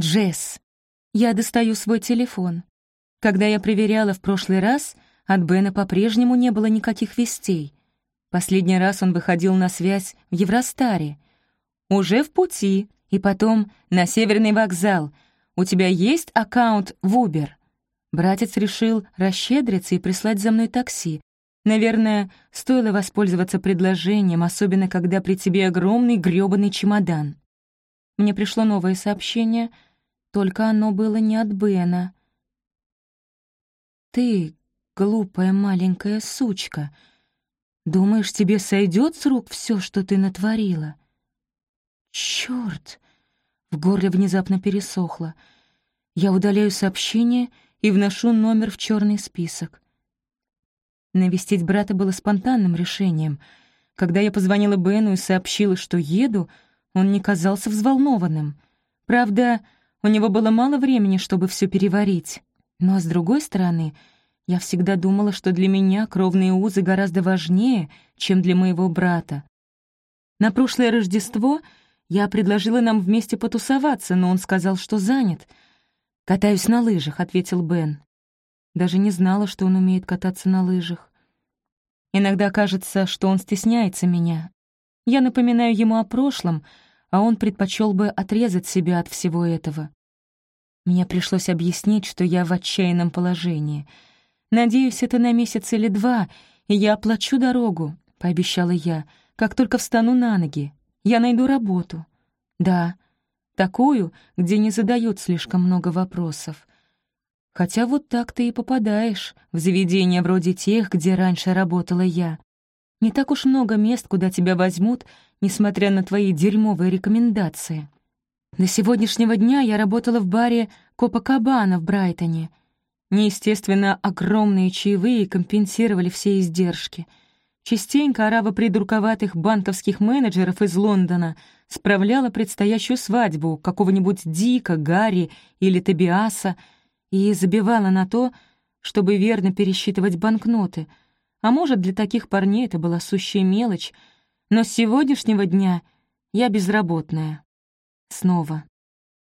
Джесс. Я достаю свой телефон. Когда я проверяла в прошлый раз, от Бена по-прежнему не было никаких вестей. Последний раз он выходил на связь в Евростаре. «Уже в пути», и потом на Северный вокзал. У тебя есть аккаунт в Uber?» Братец решил расщедриться и прислать за мной такси. Наверное, стоило воспользоваться предложением, особенно когда при тебе огромный грёбаный чемодан. Мне пришло новое сообщение, только оно было не от Бена. «Ты, глупая маленькая сучка, думаешь, тебе сойдет с рук все, что ты натворила?» Черт! В горле внезапно пересохло. Я удаляю сообщение и вношу номер в черный список. Навестить брата было спонтанным решением. Когда я позвонила Бену и сообщила, что еду, он не казался взволнованным. Правда, у него было мало времени, чтобы все переварить. Но, с другой стороны, я всегда думала, что для меня кровные узы гораздо важнее, чем для моего брата. На прошлое Рождество — я предложила нам вместе потусоваться, но он сказал, что занят. «Катаюсь на лыжах», — ответил Бен. Даже не знала, что он умеет кататься на лыжах. Иногда кажется, что он стесняется меня. Я напоминаю ему о прошлом, а он предпочел бы отрезать себя от всего этого. Мне пришлось объяснить, что я в отчаянном положении. Надеюсь, это на месяц или два, и я оплачу дорогу, — пообещала я, — как только встану на ноги. Я найду работу. Да, такую, где не задают слишком много вопросов. Хотя вот так ты и попадаешь в заведения вроде тех, где раньше работала я. Не так уж много мест, куда тебя возьмут, несмотря на твои дерьмовые рекомендации. До сегодняшнего дня я работала в баре Копакабана в Брайтоне. Неестественно, огромные чаевые компенсировали все издержки — Частенько орава придурковатых банковских менеджеров из Лондона справляла предстоящую свадьбу какого-нибудь Дика, Гарри или Табиаса и забивала на то, чтобы верно пересчитывать банкноты. А может, для таких парней это была сущая мелочь, но с сегодняшнего дня я безработная. Снова.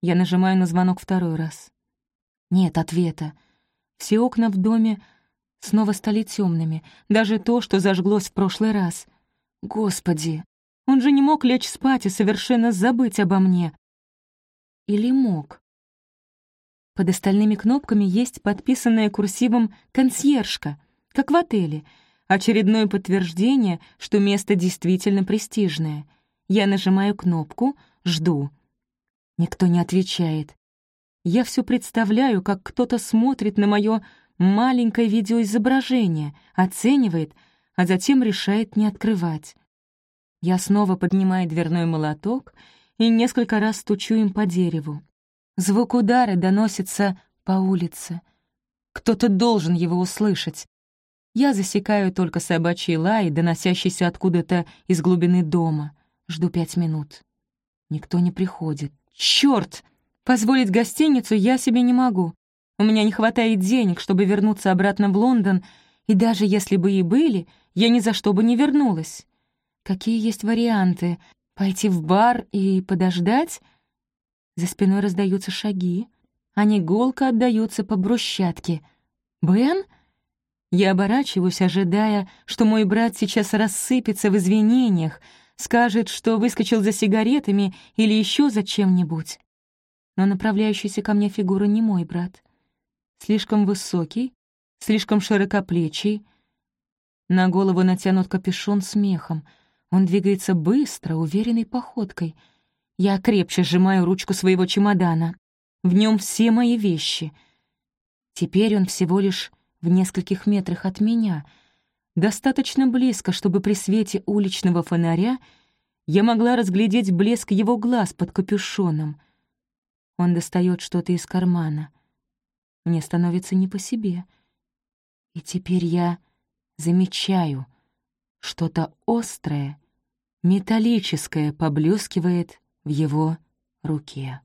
Я нажимаю на звонок второй раз. Нет ответа. Все окна в доме снова стали темными, даже то, что зажглось в прошлый раз. Господи, он же не мог лечь спать и совершенно забыть обо мне. Или мог? Под остальными кнопками есть подписанная курсивом «консьержка», как в отеле, очередное подтверждение, что место действительно престижное. Я нажимаю кнопку, жду. Никто не отвечает. Я все представляю, как кто-то смотрит на мое маленькое видеоизображение, оценивает, а затем решает не открывать. Я снова поднимаю дверной молоток и несколько раз стучу им по дереву. Звук удара доносится по улице. Кто-то должен его услышать. Я засекаю только собачий лай, доносящийся откуда-то из глубины дома. Жду пять минут. Никто не приходит. Чёрт! Позволить гостиницу я себе не могу. У меня не хватает денег, чтобы вернуться обратно в Лондон, и даже если бы и были, я ни за что бы не вернулась. Какие есть варианты? Пойти в бар и подождать? За спиной раздаются шаги. Они голко отдаются по брусчатке. «Бен?» Я оборачиваюсь, ожидая, что мой брат сейчас рассыпется в извинениях, скажет, что выскочил за сигаретами или еще за чем-нибудь. Но направляющаяся ко мне фигура не мой брат. Слишком высокий, слишком широкоплечий. На голову натянут капюшон с мехом. Он двигается быстро, уверенной походкой. Я крепче сжимаю ручку своего чемодана. В нем все мои вещи. Теперь он всего лишь в нескольких метрах от меня. Достаточно близко, чтобы при свете уличного фонаря я могла разглядеть блеск его глаз под капюшоном. Он достает что-то из кармана. Мне становится не по себе. И теперь я замечаю, что-то острое, металлическое поблескивает в его руке.